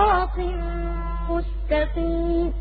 صراط مستقيم.